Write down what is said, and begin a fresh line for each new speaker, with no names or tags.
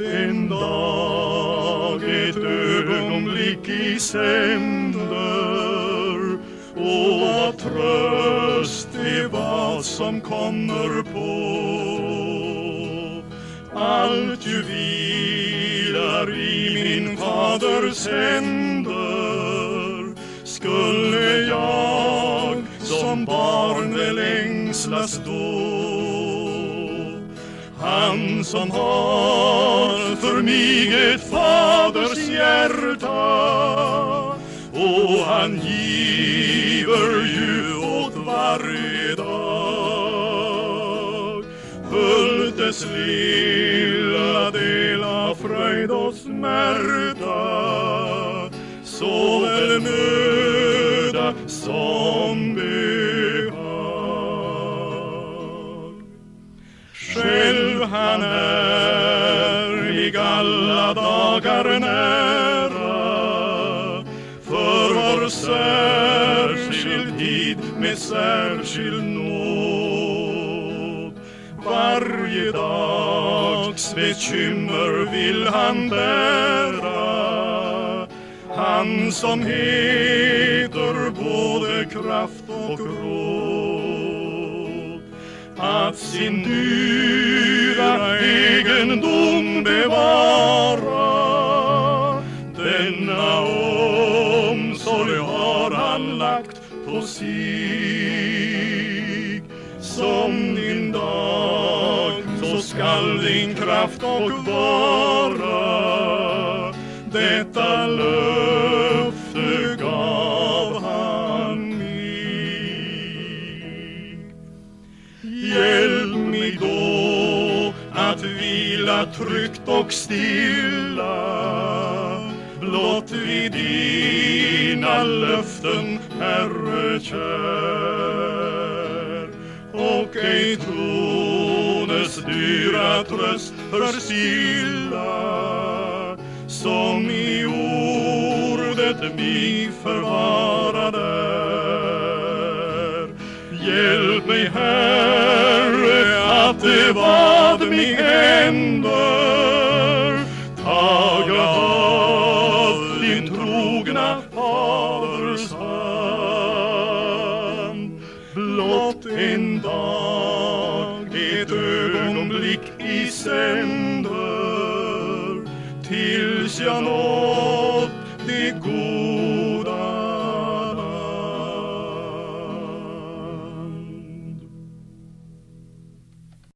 En dag ett ögonblick i sänder. Och vad tröst är vad som kommer på. Allt ju vilar i min faders händer. Skulle jag som barn väl ängslas då? Han som har för mig ett faders hjärta. Och han giver ju åt varje dag. Hultes lilla del av fröjd och smärta. Såväl möda som behag. Själv han är i alla dagar nära. För vår särskild tid med särskild nåd. Varje dags bekymmer vill han bära. Han som heter både kraft och råd. Att sin dyra egendom bevara denna omsorg har han lagt på sig. Som din dag så skall din kraft och vara detta löfte gav han mig. Hjälp mig då att vila tryggt och stilla. Blott vid dina löften, Herre kär. Och ej trones dyra tröst förstilla som i ordet mig förvara där Hjälp mig Herre händer taga av din trogna faders hand. Blott en dag ett ögonblick i sänder. Tills jag når